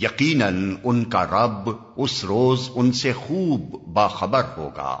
یقیناً ان کا رب اس روز ان سے خوب باخبر ہوگا۔